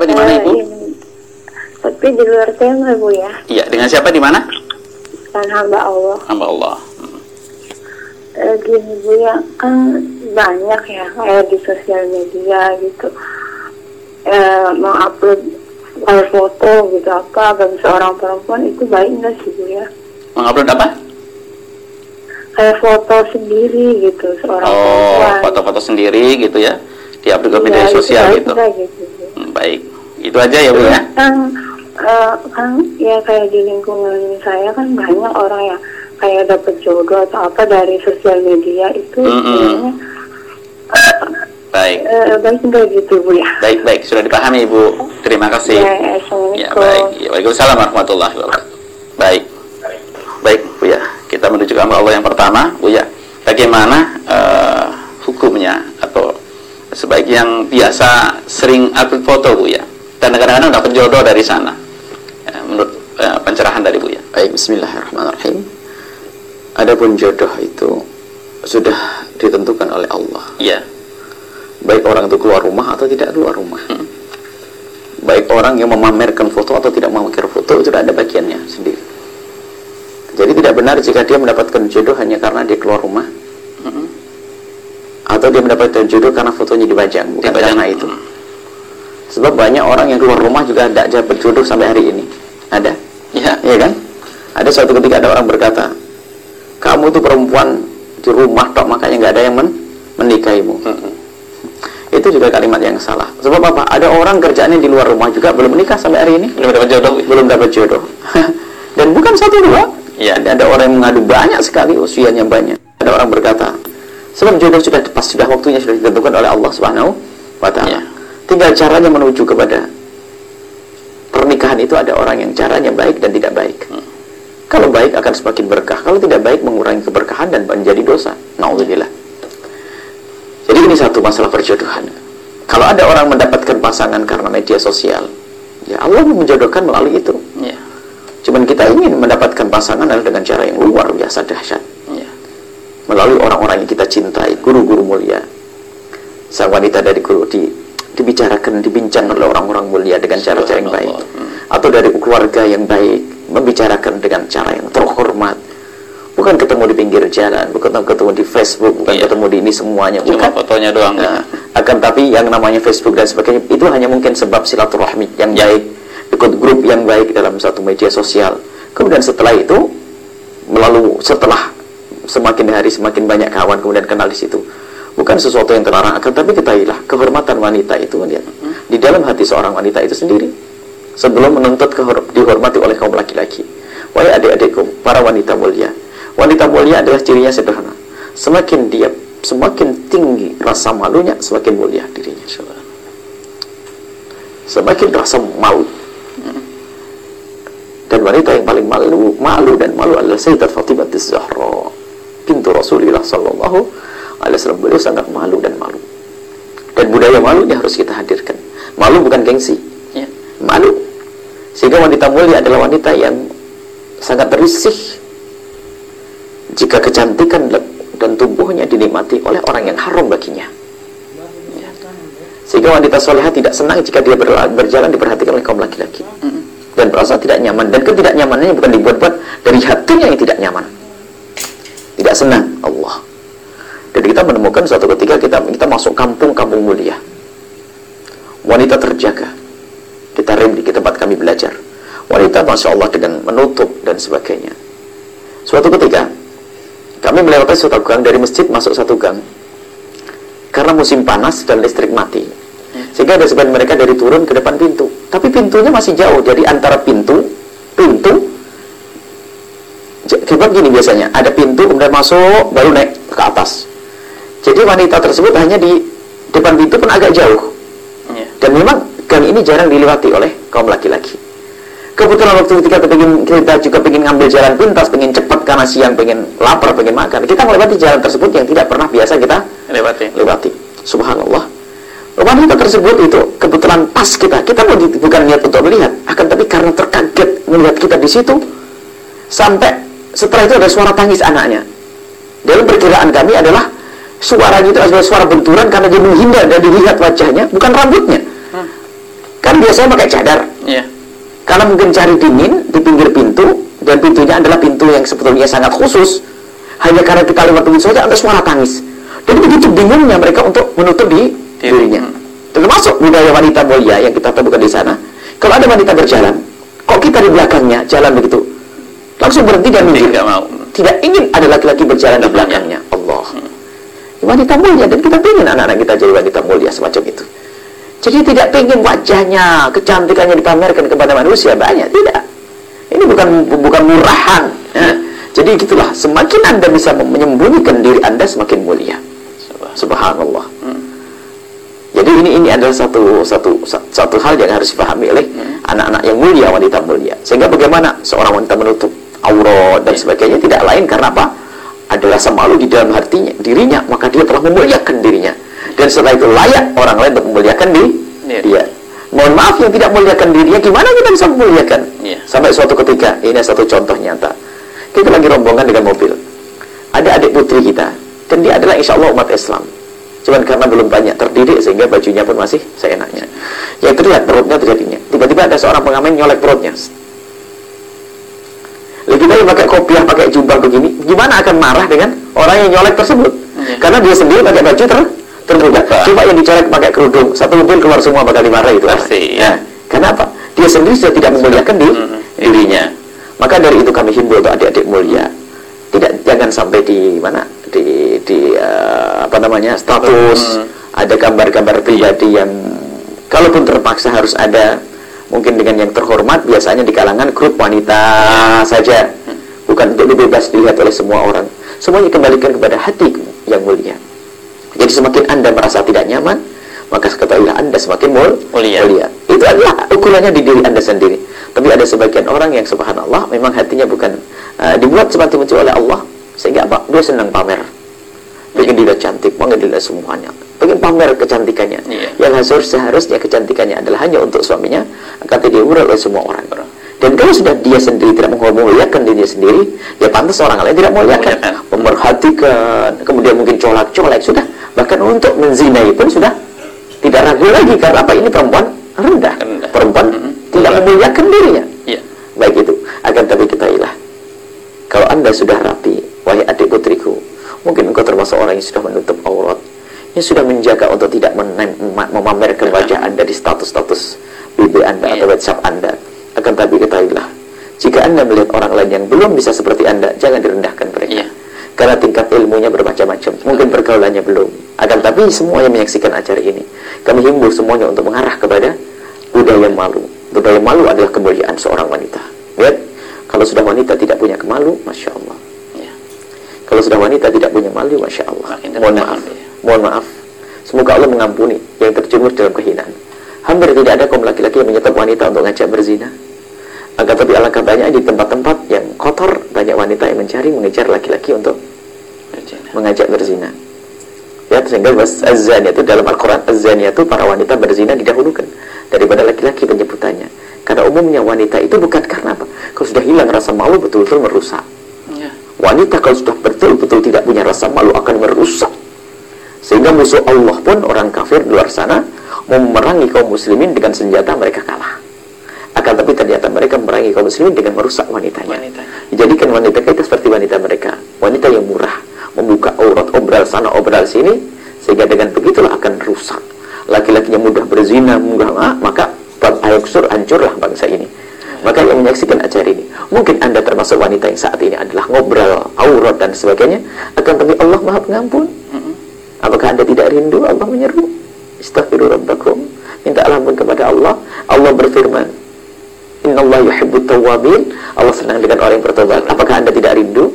Di mana Eh, Ibu? ini- Tapi di luar tema Bu ya. Iya, dengan siapa di mana? Dan hamba Allah. Hamba Allah. Hmm. Eh, gini Bu ya, kan banyak ya kayak di sosial media gitu. Eh, mengupload kayak foto gitu apa bagi seorang perempuan itu baik nggak sih Bu ya? Mengupload apa? Kayak foto sendiri gitu seorang Oh, perempuan. foto-foto sendiri gitu ya. Ke Iya, media sosial baik gitu. nggak gitu baik. Itu aja ya, Bu ya. kan kan ya kayak di lingkungan saya kan banyak orang yang kayak dapet jodoh atau apa dari sosial media itu Mm-mm. sebenarnya Baik. eh, baik gitu bu ya Baik, baik. Sudah dipahami, Bu. Terima kasih. ya Ya, baik. Ya, Waalaikumsalam warahmatullahi wabarakatuh. Baik. Baik, Bu ya. Kita menuju ke Allah yang pertama, Bu ya. Bagaimana eh, hukumnya atau sebaik yang biasa sering upload foto, Bu ya. Dan kadang-kadang dapat jodoh dari sana. Ya, menurut eh, pencerahan dari Bu ya. Baik, bismillahirrahmanirrahim. Adapun jodoh itu sudah ditentukan oleh Allah. Iya. Baik orang itu keluar rumah atau tidak keluar rumah. Hmm. Baik orang yang memamerkan foto atau tidak memamerkan foto itu sudah ada bagiannya sendiri. Jadi tidak benar jika dia mendapatkan jodoh hanya karena dia keluar rumah Mm-mm. atau dia mendapatkan jodoh karena fotonya dibajang, bukan Dibajang. karena itu. Sebab banyak orang yang keluar rumah juga tidak dapat jodoh sampai hari ini. Ada? Ya. Iya kan? Ada suatu ketika ada orang berkata, kamu tuh perempuan di rumah tok makanya nggak ada yang men menikahimu. Mm-mm. Itu juga kalimat yang salah. Sebab apa? Ada orang kerjaannya di luar rumah juga belum menikah sampai hari ini, Belum dapat jodoh. Belum dapat jodoh. Dan bukan satu dua. Iya. Ada orang yang mengadu banyak sekali usianya banyak. Ada orang berkata, sebab jodoh sudah pas sudah waktunya sudah ditentukan oleh Allah Subhanahu wa taala. Iya. Tinggal caranya menuju kepada pernikahan itu ada orang yang caranya baik dan tidak baik. Hmm. Kalau baik akan semakin berkah, kalau tidak baik mengurangi keberkahan dan menjadi dosa. Nauzubillah. Jadi ini satu masalah perjodohan. Kalau ada orang mendapatkan pasangan karena media sosial, ya Allah menjodohkan melalui itu. Iya. Cuman kita ingin mendapatkan pasangan adalah dengan cara yang luar biasa dahsyat. Iya. Melalui orang-orang yang kita cintai, guru-guru mulia. Sang wanita dari guru di, dibicarakan, dibincang oleh orang-orang mulia dengan cara-cara yang baik. Hmm. Atau dari keluarga yang baik, membicarakan dengan cara yang terhormat. Bukan ketemu di pinggir jalan, bukan ketemu di Facebook, bukan Iya. ketemu di ini semuanya. Cuma Bukan. fotonya doang. Nah, akan tapi yang namanya Facebook dan sebagainya itu hanya mungkin sebab silaturahmi yang Ya. baik, ikut grup yang baik dalam satu media sosial. Kemudian setelah itu melalui setelah semakin hari semakin banyak kawan kemudian kenal di situ. Bukan sesuatu yang terlarang akan tapi ketahuilah kehormatan wanita itu lihat di dalam hati seorang wanita itu sendiri sebelum menuntut dihormati oleh kaum laki-laki. Wahai adik-adikku, para wanita mulia. Wanita mulia adalah cirinya sederhana. Semakin dia semakin tinggi rasa malunya, semakin mulia dirinya. Semakin rasa malu. Dan wanita yang paling malu, malu dan malu adalah Sayyidat Fatimah Zahra, pintu Rasulullah Sallallahu Alaihi Wasallam. Beliau sangat malu dan malu. Dan budaya malunya harus kita hadirkan. Malu bukan gengsi, Iya. malu. Sehingga wanita mulia adalah wanita yang sangat risih jika kecantikan dan tubuhnya dinikmati oleh orang yang haram baginya. Ya. Sehingga wanita soleha tidak senang jika dia berjalan diperhatikan oleh kaum laki-laki dan merasa tidak nyaman dan ketidaknyamanannya bukan dibuat-buat dari hatinya yang tidak nyaman tidak senang kita menemukan suatu ketika kita kita masuk kampung kampung mulia. Wanita terjaga. Kita rem di tempat kami belajar. Wanita masya Allah dengan menutup dan sebagainya. Suatu ketika kami melewati suatu gang dari masjid masuk satu gang. Karena musim panas dan listrik mati. Sehingga ada sebagian mereka dari turun ke depan pintu. Tapi pintunya masih jauh. Jadi antara pintu pintu sebab gini biasanya. Ada pintu kemudian masuk baru naik ke atas jadi wanita tersebut hanya di depan pintu pun agak jauh Iya. dan memang gang ini jarang dilewati oleh kaum laki-laki kebetulan waktu ketika kita, pengen, kita juga pengen ngambil jalan pintas pengen cepat karena siang pengen lapar pengen makan kita melewati jalan tersebut yang tidak pernah biasa kita Lewati. lewati. Subhanallah. Wanita tersebut itu kebetulan pas kita. Kita mau di- bukan niat untuk melihat, akan tapi karena terkaget melihat kita di situ sampai setelah itu ada suara tangis anaknya. Dalam perkiraan kami adalah suaranya itu adalah suara benturan karena dia menghindar dan dilihat wajahnya, bukan rambutnya. Kan biasa biasanya pakai cadar. Iya. Karena mungkin cari dingin di pinggir pintu dan pintunya adalah pintu yang sebetulnya sangat khusus. Hanya karena kita lewat pintu saja ada suara tangis. Jadi begitu bingungnya mereka untuk menutup di Diri. dirinya. Termasuk budaya wanita mulia yang kita temukan di sana. Kalau ada wanita berjalan, kok kita di belakangnya jalan begitu, langsung berhenti dan minggir. Tidak mau. Tidak ingin ada laki-laki berjalan di belakangnya. Wanita mulia dan kita ingin anak-anak kita jadi wanita mulia semacam itu. Jadi tidak ingin wajahnya, kecantikannya dipamerkan kepada manusia banyak, tidak. Ini bukan bukan murahan. ya. Jadi gitulah, semakin Anda bisa menyembunyikan diri Anda semakin mulia. Subhanallah. Hmm. Jadi ini ini adalah satu satu satu hal yang harus dipahami oleh anak-anak yang mulia, wanita mulia. Sehingga bagaimana seorang wanita menutup aurat dan sebagainya tidak lain karena apa? Ada rasa malu di dalam hatinya, dirinya, maka dia telah memuliakan dirinya. Dan setelah itu layak orang lain untuk memuliakan di, Iya. dia. Mohon maaf yang tidak memuliakan dirinya, gimana kita bisa memuliakan? Iya. Sampai suatu ketika, ini satu contoh nyata. Kita lagi rombongan dengan mobil. Ada adik putri kita, dan dia adalah insya Allah umat Islam. Cuman karena belum banyak terdidik sehingga bajunya pun masih seenaknya. Yang terlihat perutnya terjadinya. Tiba-tiba ada seorang pengamen nyolek perutnya. Kita yang pakai kopiah, pakai jubah begini, gimana akan marah dengan orang yang nyolek tersebut? Iya. Karena dia sendiri pakai baju ter terbuka. Coba yang dicolek pakai kerudung, satu mobil keluar semua bakal dimarahi itu. Pasti, Ya. Karena apa? Dia sendiri sudah tidak memuliakan di Mm-mm. dirinya. Maka dari itu kami himbau untuk adik-adik mulia, tidak jangan sampai di mana di di eh, apa namanya status Mm. ada gambar-gambar pribadi yang kalaupun terpaksa harus ada mungkin dengan yang terhormat biasanya di kalangan grup wanita saja. Bukan untuk dibebas dilihat oleh semua orang. Semuanya kembalikan kepada hati yang mulia. Jadi semakin anda merasa tidak nyaman maka ketahuilah anda semakin mul Mulia. itu adalah ukurannya di diri anda sendiri. Tapi ada sebagian orang yang subhanallah memang hatinya bukan eh, dibuat semacam itu oleh Allah sehingga apa? Dia senang pamer. Pengen dilihat cantik pengen dilihat semuanya pengen pamer kecantikannya. Iya. yang harus seharusnya kecantikannya adalah hanya untuk suaminya akan dihurul oleh semua orang. Dan kalau sudah dia sendiri tidak memuliakan dirinya sendiri ya pantas orang lain tidak memuliakan. Memperhatikan kemudian mungkin colak-colek sudah. Bahkan untuk menzinai pun sudah. Tidak ragu lagi karena apa? Ini perempuan rendah, Rendah. perempuan Mhm. tidak memuliakan dirinya. Iya. baik itu. Akan tapi ketahuilah kalau anda sudah rapi wahai adik putriku mungkin engkau termasuk orang yang sudah menutup aurat yang sudah menjaga untuk tidak memamerkan wajah anda di status-status BB anda Iya. atau WhatsApp anda. Akan tapi ketahuilah jika anda melihat orang lain yang belum bisa seperti anda jangan direndahkan mereka. Iya. karena tingkat ilmunya bermacam-macam mungkin pergaulannya belum. Akan tapi semua yang menyaksikan acara ini kami himbau semuanya untuk mengarah kepada budaya malu. Budaya malu adalah kemuliaan seorang wanita. Lihat kalau sudah wanita tidak punya kemalu masya Allah. Iya. kalau sudah wanita tidak punya malu masya Allah. Mohon maaf. dia. Mohon maaf semoga Allah mengampuni yang terjerumus dalam kehinaan hampir tidak ada kaum laki-laki yang menyetop wanita untuk ngajak berzina agar tapi alangkah banyak di tempat-tempat yang kotor banyak wanita yang mencari mengejar laki-laki untuk Berzina. mengajak berzina. Ya, sehingga was azania itu dalam Al-Quran azania itu para wanita berzina didahulukan daripada laki-laki penyebutannya. Karena umumnya wanita itu bukan karena apa? Kalau sudah hilang rasa malu betul-betul merusak. Iya. Wanita kalau sudah betul-betul tidak punya rasa malu akan merusak. Sehingga musuh Allah pun orang kafir di luar sana memerangi kaum muslimin dengan senjata mereka kalah. Akan tapi ternyata mereka memerangi kaum muslimin dengan merusak wanitanya. Wanitanya. Dijadikan wanita kita seperti wanita mereka, wanita yang murah, membuka aurat obral sana obral sini, sehingga dengan begitulah akan rusak. Laki-lakinya mudah berzina, mudah ah, maka hancur hancurlah bangsa ini. Maka yang menyaksikan acara ini, mungkin anda termasuk wanita yang saat ini adalah ngobrol aurat dan sebagainya, akan tapi Allah maha pengampun. Apakah anda tidak rindu? Allah menyeru. Istaghfiru rabbakum. Minta ampun kepada Allah. Allah berfirman, Inna Allah yuhibbut tawabin Allah senang dengan orang yang bertobat Apakah anda tidak rindu?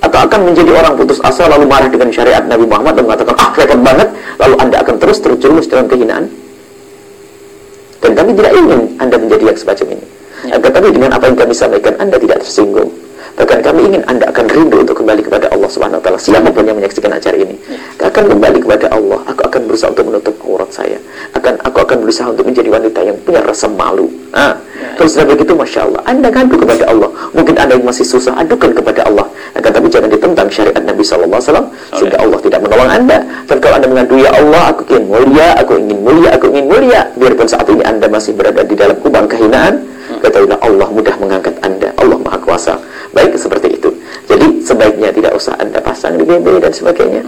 Atau akan menjadi orang putus asa Lalu marah dengan syariat Nabi Muhammad Dan mengatakan, ah repot banget Lalu anda akan terus terjerumus dalam kehinaan Dan kami tidak ingin anda menjadi yang semacam ini Ya. Akan tapi dengan apa yang kami sampaikan Anda tidak tersinggung Bahkan kami ingin anda akan rindu untuk kembali kepada Allah Subhanahu Wa Taala. Siapa pun yang menyaksikan acara ini, akan kembali kepada Allah. Aku akan berusaha untuk menutup aurat saya. Akan aku akan berusaha untuk menjadi wanita yang punya rasa malu. Ah, kalau sudah begitu, masya Allah, anda ngadu kepada Allah. Mungkin anda yang masih susah, adukan kepada Allah. Akan tapi jangan ditentang syariat Nabi Sallallahu Alaihi Wasallam sehingga Allah tidak menolong anda. Dan kalau anda mengadu ya Allah, aku ingin mulia, aku ingin mulia, aku ingin mulia, biarpun saat ini anda masih berada di dalam kubang kehinaan, ketahuilah Allah mudah mengangkat anda. Allah Maha Kuasa. Seperti itu. Jadi sebaiknya tidak usah anda pasang di BB dan sebagainya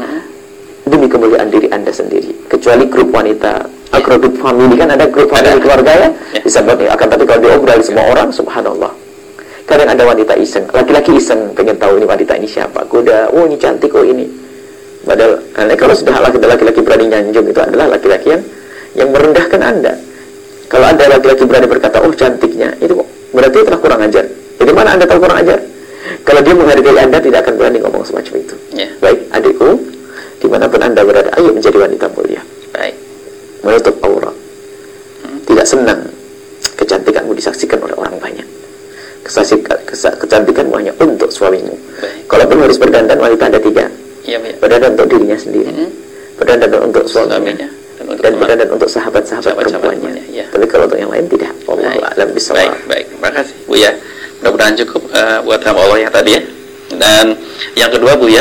demi kemuliaan diri anda sendiri. Kecuali grup wanita, yeah. grup family kan ada grup family keluarga ya, Ya. bisa buat akan tapi kalau diobrol semua orang, subhanallah. Kadang ada wanita iseng, laki-laki iseng pengen tahu ini wanita ini siapa. Goda, oh ini cantik oh ini. Padahal nah, kalau sudah laki-laki berani nyanjung itu adalah laki-laki yang yang merendahkan anda. Kalau ada laki-laki berani berkata, oh cantiknya, itu berarti telah kurang ajar. Jadi mana anda tahu kurang ajar? Kalau dia menghargai anda, tidak akan berani ngomong semacam itu. Ya. Baik, adikku, di mana pun anda berada, ayo menjadi wanita mulia. Baik. Menutup aurat. Tidak senang kecantikanmu disaksikan oleh orang banyak. Kesaksikan, kesa- kecantikanmu hanya untuk suamimu. Baik. Kalaupun harus berdandan, wanita ada tiga. Bu ya. Berdandan untuk dirinya sendiri. Mhm. Berdandan untuk suaminya. Suaminya. Dan untuk Dan teman. berdandan untuk sahabat-sahabat perempuannya. iya. Tapi kalau untuk yang lain tidak. Allah Baik. alam bisawab. Baik, baik. Terima kasih Bu ya. Mudah-mudahan cukup eh, buat hamba Allah yang tadi ya. Dan yang kedua Bu ya,